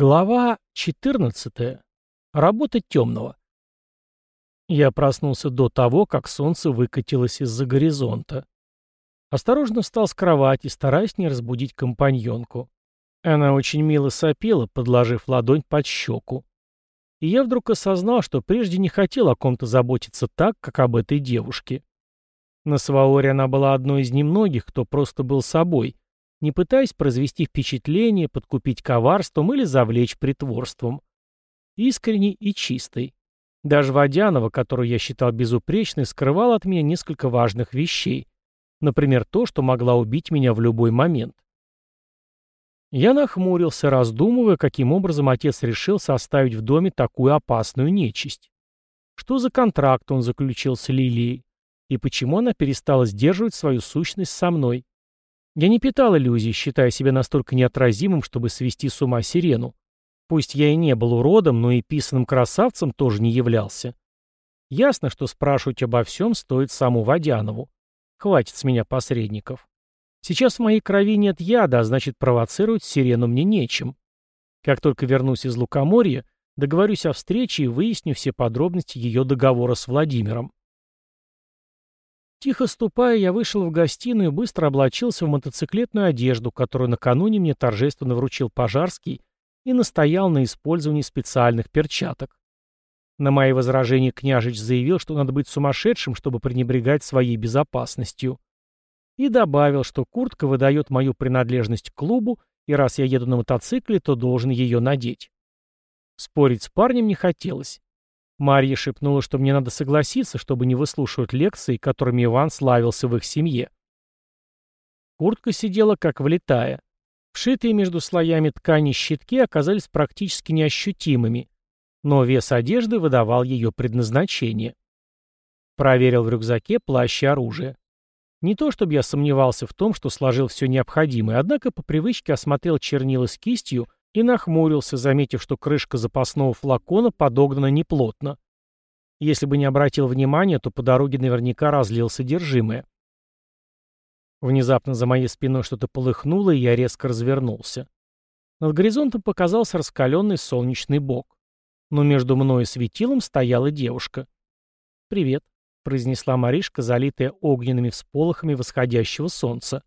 Глава 14. Работа темного. Я проснулся до того, как солнце выкатилось из-за горизонта. Осторожно встал с кровати, стараясь не разбудить компаньонку. Она очень мило сопела, подложив ладонь под щеку. И я вдруг осознал, что прежде не хотел о ком-то заботиться так, как об этой девушке. На Сваоре она была одной из немногих, кто просто был собой — не пытаясь произвести впечатление, подкупить коварством или завлечь притворством. Искренней и чистой. Даже Водянова, которую я считал безупречной, скрывал от меня несколько важных вещей. Например, то, что могла убить меня в любой момент. Я нахмурился, раздумывая, каким образом отец решил составить в доме такую опасную нечисть. Что за контракт он заключил с Лилией? И почему она перестала сдерживать свою сущность со мной? Я не питал иллюзий, считая себя настолько неотразимым, чтобы свести с ума сирену. Пусть я и не был уродом, но и писаным красавцем тоже не являлся. Ясно, что спрашивать обо всем стоит саму Водянову. Хватит с меня посредников. Сейчас в моей крови нет яда, а значит провоцировать сирену мне нечем. Как только вернусь из Лукоморья, договорюсь о встрече и выясню все подробности ее договора с Владимиром. Тихо ступая, я вышел в гостиную и быстро облачился в мотоциклетную одежду, которую накануне мне торжественно вручил Пожарский и настоял на использовании специальных перчаток. На мои возражения княжич заявил, что надо быть сумасшедшим, чтобы пренебрегать своей безопасностью. И добавил, что куртка выдает мою принадлежность к клубу, и раз я еду на мотоцикле, то должен ее надеть. Спорить с парнем не хотелось. Марья шепнула, что мне надо согласиться, чтобы не выслушивать лекции, которыми Иван славился в их семье. Куртка сидела как влетая. Вшитые между слоями ткани щитки оказались практически неощутимыми, но вес одежды выдавал ее предназначение. Проверил в рюкзаке плащ и оружие. Не то чтобы я сомневался в том, что сложил все необходимое, однако по привычке осмотрел чернила с кистью и нахмурился, заметив, что крышка запасного флакона подогнана неплотно. Если бы не обратил внимания, то по дороге наверняка разлил содержимое. Внезапно за моей спиной что-то полыхнуло, и я резко развернулся. Над горизонтом показался раскаленный солнечный бок. Но между мной и светилом стояла девушка. «Привет», — произнесла Маришка, залитая огненными всполохами восходящего солнца.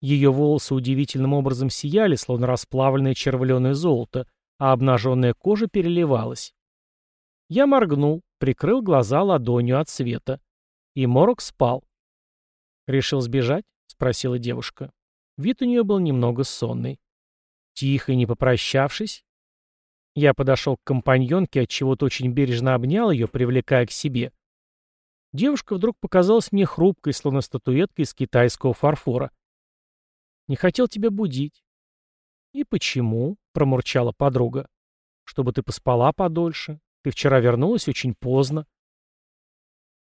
Ее волосы удивительным образом сияли, словно расплавленное червленое золото, а обнаженная кожа переливалась. Я моргнул, прикрыл глаза ладонью от света. И Морок спал. «Решил сбежать?» — спросила девушка. Вид у нее был немного сонный. Тихо не попрощавшись, я подошел к компаньонке, отчего-то очень бережно обнял ее, привлекая к себе. Девушка вдруг показалась мне хрупкой, словно статуэтка из китайского фарфора. Не хотел тебя будить. И почему? Промурчала подруга. Чтобы ты поспала подольше. Ты вчера вернулась очень поздно.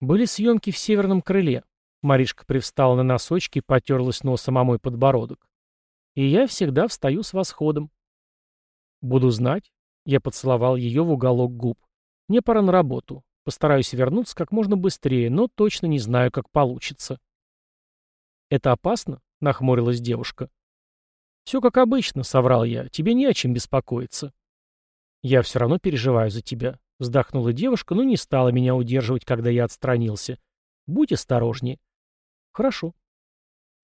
Были съемки в северном крыле. Маришка привстала на носочки и потерлась носом о мой подбородок. И я всегда встаю с восходом. Буду знать. Я поцеловал ее в уголок губ. Мне пора на работу. Постараюсь вернуться как можно быстрее, но точно не знаю, как получится. Это опасно? — нахмурилась девушка. «Все как обычно», — соврал я. «Тебе не о чем беспокоиться». «Я все равно переживаю за тебя», — вздохнула девушка, но не стала меня удерживать, когда я отстранился. «Будь осторожнее». «Хорошо».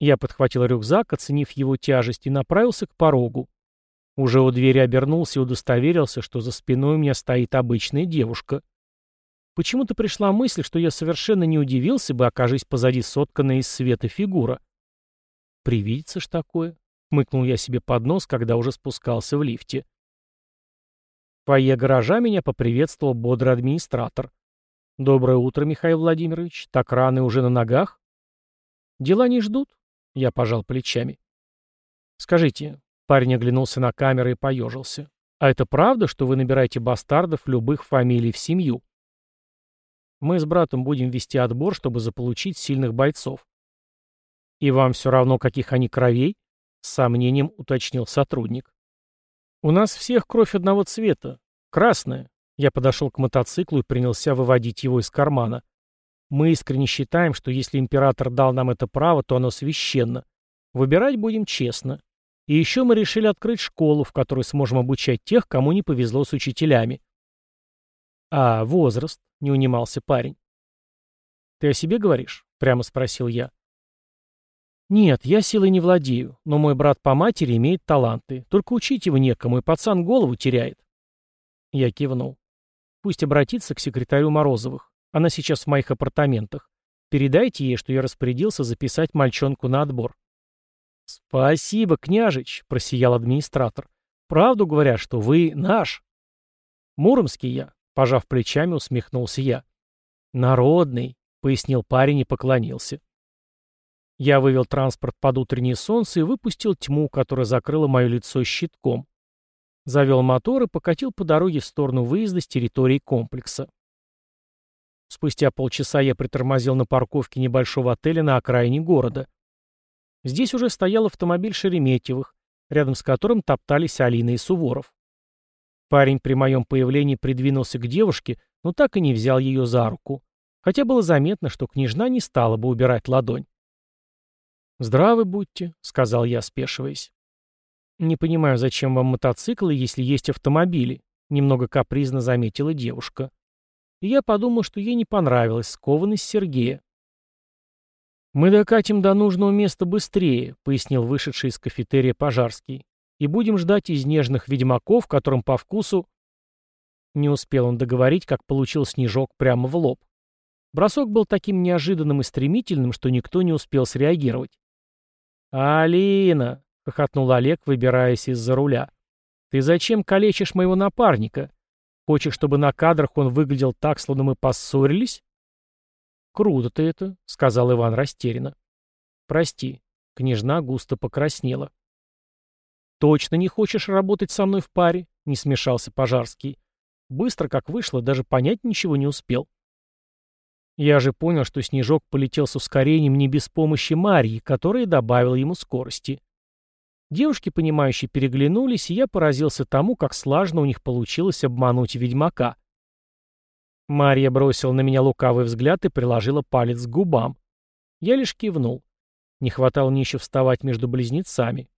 Я подхватил рюкзак, оценив его тяжесть, и направился к порогу. Уже у двери обернулся и удостоверился, что за спиной у меня стоит обычная девушка. Почему-то пришла мысль, что я совершенно не удивился бы, окажись позади сотканная из света фигура. Привидится ж такое, хмыкнул я себе под нос, когда уже спускался в лифте. Фойе гаража меня поприветствовал бодрый администратор. «Доброе утро, Михаил Владимирович. Так рано и уже на ногах?» «Дела не ждут?» — я пожал плечами. «Скажите», — парень оглянулся на камеры и поежился, «а это правда, что вы набираете бастардов любых фамилий в семью?» «Мы с братом будем вести отбор, чтобы заполучить сильных бойцов. «И вам все равно, каких они кровей?» — с сомнением уточнил сотрудник. «У нас всех кровь одного цвета. Красная». Я подошел к мотоциклу и принялся выводить его из кармана. «Мы искренне считаем, что если император дал нам это право, то оно священно. Выбирать будем честно. И еще мы решили открыть школу, в которой сможем обучать тех, кому не повезло с учителями. А возраст? Не унимался парень. Ты о себе говоришь? Прямо спросил я. Нет, я силой не владею, но мой брат по матери имеет таланты. Только учить его некому, и пацан голову теряет. Я кивнул. Пусть обратится к секретарю Морозовых. Она сейчас в моих апартаментах. Передайте ей, что я распорядился записать мальчонку на отбор. «Спасибо, княжич», — просиял администратор. «Правду говорят, что вы наш». «Муромский я», — пожав плечами, усмехнулся я. «Народный», — пояснил парень и поклонился. Я вывел транспорт под утреннее солнце и выпустил тьму, которая закрыла мое лицо щитком. Завел мотор и покатил по дороге в сторону выезда с территории комплекса. Спустя полчаса я притормозил на парковке небольшого отеля на окраине города. Здесь уже стоял автомобиль Шереметьевых, рядом с которым топтались Алина и Суворов. Парень при моем появлении придвинулся к девушке, но так и не взял ее за руку, хотя было заметно, что княжна не стала бы убирать ладонь. «Здравы будьте», — сказал я, спешиваясь. «Не понимаю, зачем вам мотоциклы, если есть автомобили», — немного капризно заметила девушка. И я подумал, что ей не понравилась скованность Сергея. «Мы докатим до нужного места быстрее», — пояснил вышедший из кафетерия Пожарский. «И будем ждать из ведьмаков, которым по вкусу...» Не успел он договорить, как получил снежок прямо в лоб. Бросок был таким неожиданным и стремительным, что никто не успел среагировать. «Алина!» — хохотнул Олег, выбираясь из-за руля. «Ты зачем калечишь моего напарника? Хочешь, чтобы на кадрах он выглядел так, словно мы поссорились?» «Круто ты это», — сказал Иван растерянно. «Прости». Княжна густо покраснела. «Точно не хочешь работать со мной в паре?» — не смешался Пожарский. Быстро, как вышло, даже понять ничего не успел. Я же понял, что Снежок полетел с ускорением не без помощи Марьи, которая добавила ему скорости. Девушки, понимающие, переглянулись, и я поразился тому, как слажно у них получилось обмануть ведьмака. Марья бросила на меня лукавый взгляд и приложила палец к губам. Я лишь кивнул. Не хватало мне еще вставать между близнецами.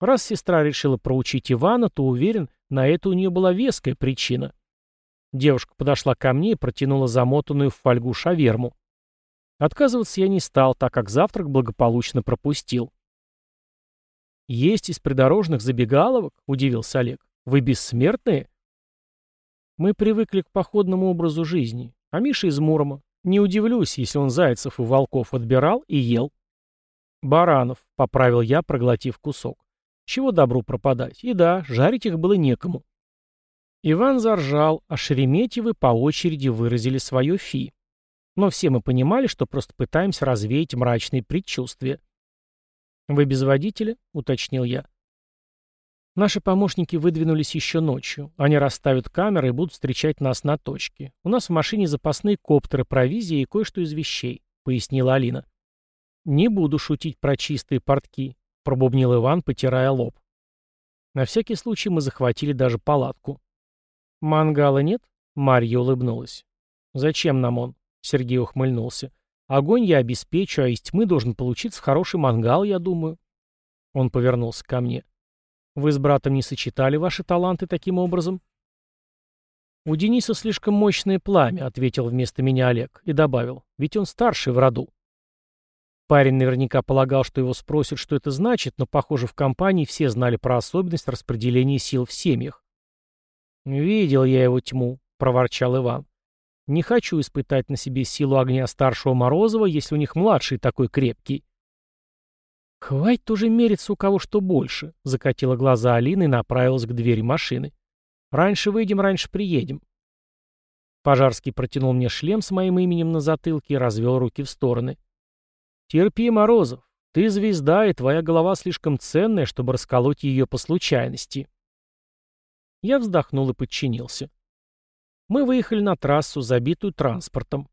Раз сестра решила проучить Ивана, то, уверен, на это у нее была веская причина. Девушка подошла ко мне и протянула замотанную в фольгу шаверму. Отказываться я не стал, так как завтрак благополучно пропустил. «Есть из придорожных забегаловок?» — удивился Олег. «Вы бессмертные?» Мы привыкли к походному образу жизни, а Миша из Мурома. Не удивлюсь, если он зайцев и волков отбирал и ел. Баранов, — поправил я, проглотив кусок. Чего добру пропадать? И да, жарить их было некому. Иван заржал, а Шереметьевы по очереди выразили свое фи. Но все мы понимали, что просто пытаемся развеять мрачные предчувствия. «Вы без водителя?» — уточнил я. Наши помощники выдвинулись еще ночью. Они расставят камеры и будут встречать нас на точке. У нас в машине запасные коптеры, провизия и кое-что из вещей», — пояснила Алина. «Не буду шутить про чистые портки», — пробубнил Иван, потирая лоб. На всякий случай мы захватили даже палатку. «Мангала нет?» — Марья улыбнулась. «Зачем нам он?» — Сергей ухмыльнулся. «Огонь я обеспечу, а из тьмы должен получиться хороший мангал, я думаю». Он повернулся ко мне. Вы с братом не сочетали ваши таланты таким образом? У Дениса слишком мощное пламя, ответил вместо меня Олег и добавил, ведь он старший в роду. Парень наверняка полагал, что его спросят, что это значит, но, похоже, в компании все знали про особенность распределения сил в семьях. «Видел я его тьму», — проворчал Иван. «Не хочу испытать на себе силу огня старшего Морозова, если у них младший такой крепкий». «Хватит уже мериться у кого что больше», — закатила глаза Алина и направилась к двери машины. «Раньше выйдем, раньше приедем». Пожарский протянул мне шлем с моим именем на затылке и развел руки в стороны. «Терпи, Морозов. Ты звезда, и твоя голова слишком ценная, чтобы расколоть ее по случайности». Я вздохнул и подчинился. Мы выехали на трассу, забитую транспортом.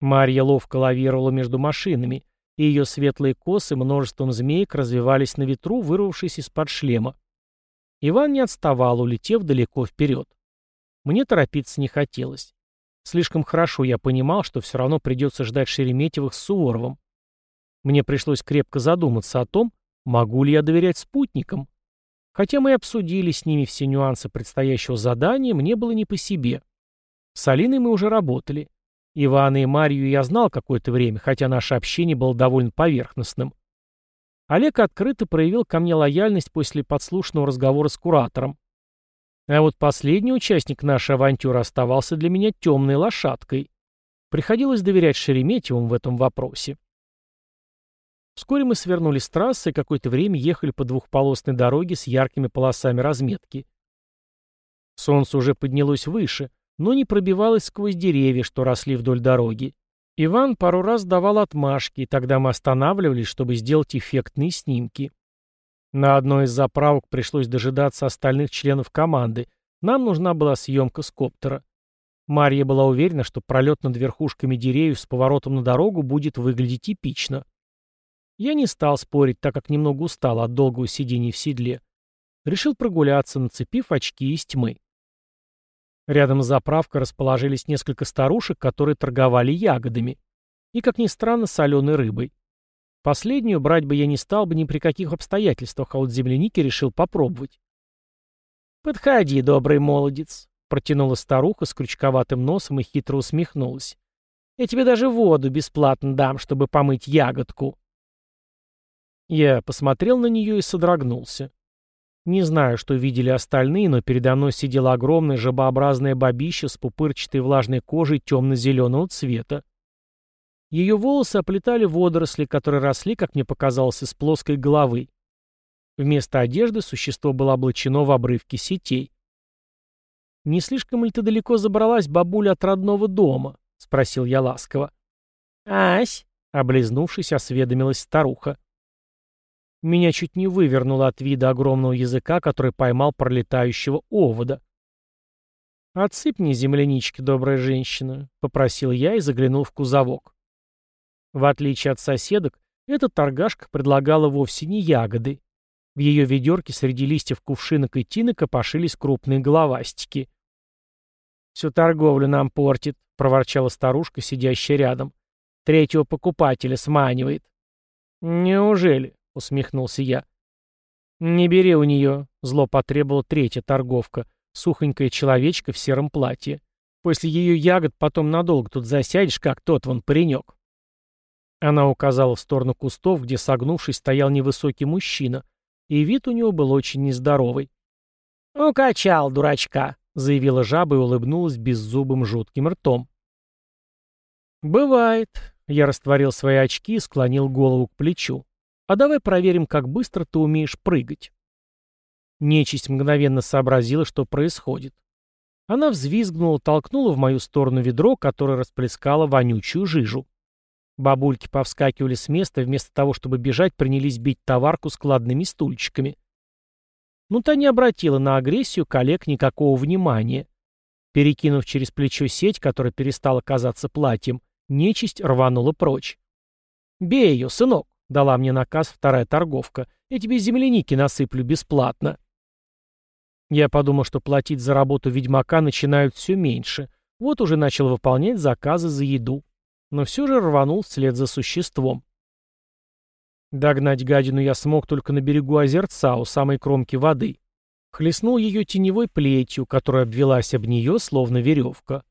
Марья ловко лавировала между машинами, и ее светлые косы множеством змеек развивались на ветру, вырвавшись из-под шлема. Иван не отставал, улетев далеко вперед. Мне торопиться не хотелось. Слишком хорошо я понимал, что все равно придется ждать Шереметьевых с Суворовым. Мне пришлось крепко задуматься о том, могу ли я доверять спутникам, Хотя мы и обсудили с ними все нюансы предстоящего задания, мне было не по себе. С Алиной мы уже работали. Ивана и Марию я знал какое-то время, хотя наше общение было довольно поверхностным. Олег открыто проявил ко мне лояльность после подслушанного разговора с куратором. А вот последний участник нашей авантюры оставался для меня темной лошадкой. Приходилось доверять Шереметьевым в этом вопросе. Вскоре мы свернули с трассы и какое-то время ехали по двухполосной дороге с яркими полосами разметки. Солнце уже поднялось выше, но не пробивалось сквозь деревья, что росли вдоль дороги. Иван пару раз давал отмашки, и тогда мы останавливались, чтобы сделать эффектные снимки. На одной из заправок пришлось дожидаться остальных членов команды. Нам нужна была съемка с коптера. Марья была уверена, что пролет над верхушками деревьев с поворотом на дорогу будет выглядеть эпично. Я не стал спорить, так как немного устал от долгого сидения в седле. Решил прогуляться, нацепив очки из тьмы. Рядом с заправкой расположились несколько старушек, которые торговали ягодами. И, как ни странно, соленой рыбой. Последнюю брать бы я не стал бы ни при каких обстоятельствах, а вот земляники решил попробовать. «Подходи, добрый молодец», — протянула старуха с крючковатым носом и хитро усмехнулась. «Я тебе даже воду бесплатно дам, чтобы помыть ягодку». Я посмотрел на нее и содрогнулся. Не знаю, что видели остальные, но передо мной сидела огромная жабообразная бабища с пупырчатой влажной кожей темно-зеленого цвета. Ее волосы оплетали водоросли, которые росли, как мне показалось, из плоской головы. Вместо одежды существо было облачено в обрывки сетей. «Не слишком ли ты далеко забралась, бабуля, от родного дома?» — спросил я ласково. «Ась!» — облизнувшись, осведомилась старуха. Меня чуть не вывернуло от вида огромного языка, который поймал пролетающего овода. «Отсыпь мне землянички, добрая женщина», — попросил я и заглянул в кузовок. В отличие от соседок, эта торгашка предлагала вовсе не ягоды. В ее ведерке среди листьев кувшинок и тинок копошились крупные головастики. «Всю торговлю нам портит», — проворчала старушка, сидящая рядом. «Третьего покупателя сманивает». «Неужели?» — усмехнулся я. «Не бери у нее», — зло потребовала третья торговка, сухонькая человечка в сером платье. «После ее ягод потом надолго тут засядешь, как тот вон паренек». Она указала в сторону кустов, где, согнувшись, стоял невысокий мужчина, и вид у него был очень нездоровый. «Укачал, дурачка», — заявила жаба и улыбнулась беззубым жутким ртом. «Бывает», — я растворил свои очки и склонил голову к плечу. А давай проверим, как быстро ты умеешь прыгать. Нечисть мгновенно сообразила, что происходит. Она взвизгнула, толкнула в мою сторону ведро, которое расплескало вонючую жижу. Бабульки повскакивали с места, вместо того, чтобы бежать, принялись бить товарку складными стульчиками. Но та не обратила на агрессию коллег никакого внимания. Перекинув через плечо сеть, которая перестала казаться платьем, нечисть рванула прочь. «Бей ее, сынок!» Дала мне наказ вторая торговка. Я тебе земляники насыплю бесплатно. Я подумал, что платить за работу ведьмака начинают все меньше. Вот уже начал выполнять заказы за еду. Но все же рванул вслед за существом. Догнать гадину я смог только на берегу озерца, у самой кромки воды. Хлестнул ее теневой плетью, которая обвелась об нее, словно веревка.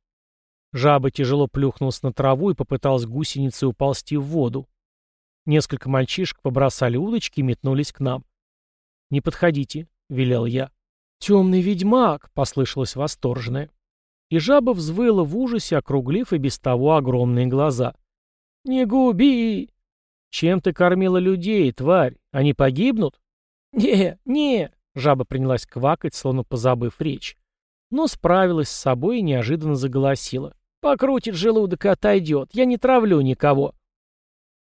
Жаба тяжело плюхнулась на траву и попыталась гусеницей уползти в воду. Несколько мальчишек побросали удочки и метнулись к нам. «Не подходите», — велел я. «Темный ведьмак!» — послышалось восторженное. И жаба взвыла в ужасе, округлив и без того огромные глаза. «Не губи!» «Чем ты кормила людей, тварь? Они погибнут?» «Не, не!» — жаба принялась квакать, словно позабыв речь. Но справилась с собой и неожиданно заголосила. «Покрутит желудок и отойдет. Я не травлю никого».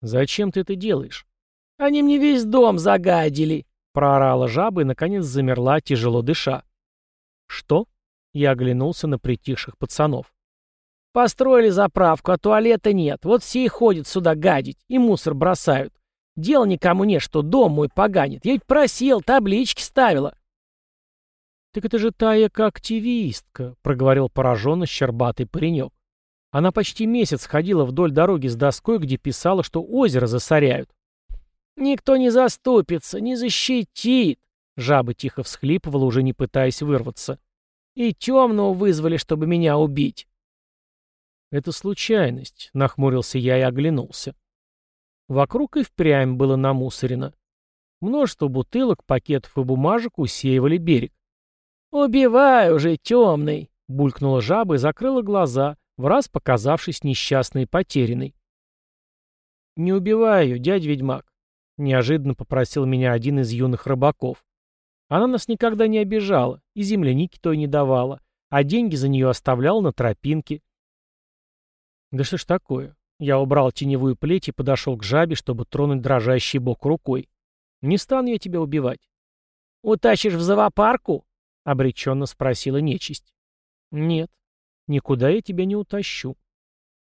«Зачем ты это делаешь?» «Они мне весь дом загадили!» — проорала жаба и, наконец, замерла, тяжело дыша. «Что?» — я оглянулся на притихших пацанов. «Построили заправку, а туалета нет. Вот все и ходят сюда гадить, и мусор бросают. Дела никому нет, что дом мой поганит. Я ведь просил, таблички ставила». «Так это же Тая-активистка», — проговорил пораженно щербатый паренек. Она почти месяц ходила вдоль дороги с доской, где писала, что озеро засоряют. «Никто не заступится, не защитит», Жаба тихо всхлипывала, уже не пытаясь вырваться. «И темного вызвали, чтобы меня убить». «Это случайность», — нахмурился я и оглянулся. Вокруг и впрямь было намусорено. Множество бутылок, пакетов и бумажек усеивали берег. «Убивай уже, темный!» — булькнула жаба и закрыла глаза, в раз показавшись несчастной и потерянной. «Не убивай ее, дядь ведьмак», — неожиданно попросил меня один из юных рыбаков. «Она нас никогда не обижала, и земляники той не давала, а деньги за нее оставляла на тропинке». «Да что ж такое?» Я убрал теневую плеть и подошел к жабе, чтобы тронуть дрожащий бок рукой. «Не стану я тебя убивать». «Утащишь в зоопарку?» — обреченно спросила нечисть. «Нет, никуда я тебя не утащу».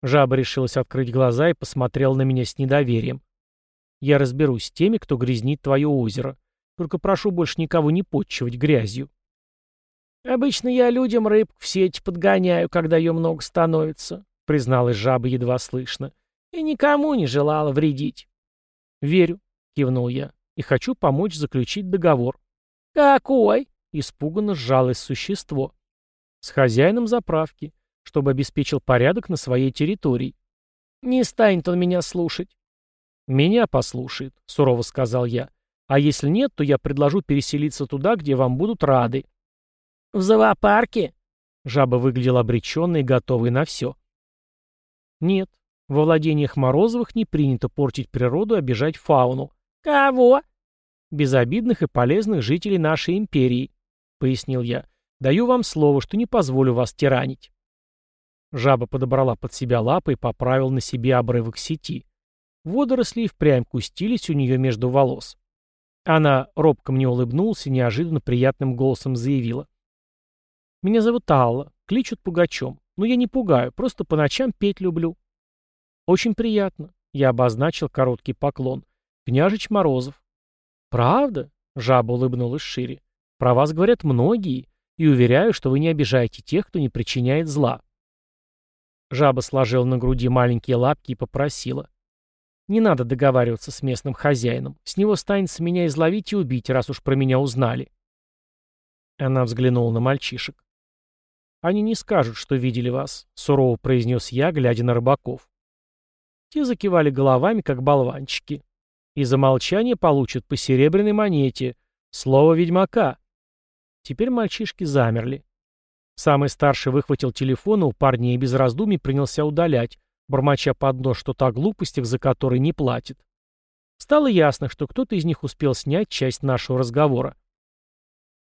Жаба решилась открыть глаза и посмотрела на меня с недоверием. «Я разберусь с теми, кто грязнит твое озеро. Только прошу больше никого не подчивать грязью». «Обычно я людям рыбку в сеть подгоняю, когда ее много становится», — призналась жаба едва слышно. «И никому не желала вредить». «Верю», — кивнул я, — «и хочу помочь заключить договор». «Какой?» — испуганно сжалось существо. «С хозяином заправки чтобы обеспечил порядок на своей территории. Не станет он меня слушать. Меня послушает, сурово сказал я. А если нет, то я предложу переселиться туда, где вам будут рады. В зоопарке? Жаба выглядела обреченной готовой на все. Нет, во владениях Морозовых не принято портить природу и обижать фауну. Кого? Безобидных и полезных жителей нашей империи, пояснил я. Даю вам слово, что не позволю вас тиранить. Жаба подобрала под себя лапы и поправил на себе обрывок сети. Водоросли и впрямь кустились у нее между волос. Она робко мне улыбнулась и неожиданно приятным голосом заявила. «Меня зовут Алла, кличут Пугачем. Но я не пугаю, просто по ночам петь люблю». «Очень приятно», — я обозначил короткий поклон. «Княжич Морозов». «Правда?» — жаба улыбнулась шире. «Про вас говорят многие, и уверяю, что вы не обижаете тех, кто не причиняет зла». Жаба сложила на груди маленькие лапки и попросила. «Не надо договариваться с местным хозяином. С него станется меня изловить и убить, раз уж про меня узнали». Она взглянула на мальчишек. «Они не скажут, что видели вас», — сурово произнес я, глядя на рыбаков. Те закивали головами, как болванчики. И за молчание получат по серебряной монете. Слово ведьмака. Теперь мальчишки замерли. Самый старший выхватил телефон, и у парней без раздумий принялся удалять, бормоча под нос что-то о глупостях, за которые не платит. Стало ясно, что кто-то из них успел снять часть нашего разговора.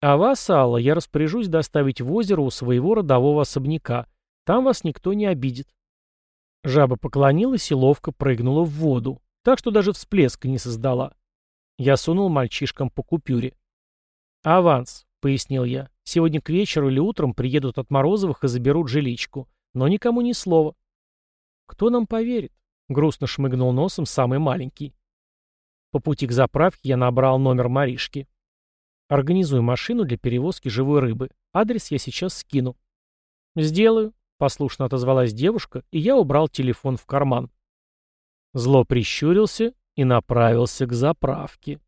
«А вас, Алла, я распоряжусь доставить в озеро у своего родового особняка. Там вас никто не обидит». Жаба поклонилась и ловко прыгнула в воду, так что даже всплеска не создала. Я сунул мальчишкам по купюре. «Аванс», — пояснил я. Сегодня к вечеру или утром приедут от Морозовых и заберут жиличку. Но никому ни слова. Кто нам поверит? Грустно шмыгнул носом самый маленький. По пути к заправке я набрал номер Маришки. Организуй машину для перевозки живой рыбы. Адрес я сейчас скину. Сделаю, послушно отозвалась девушка, и я убрал телефон в карман. Зло прищурился и направился к заправке.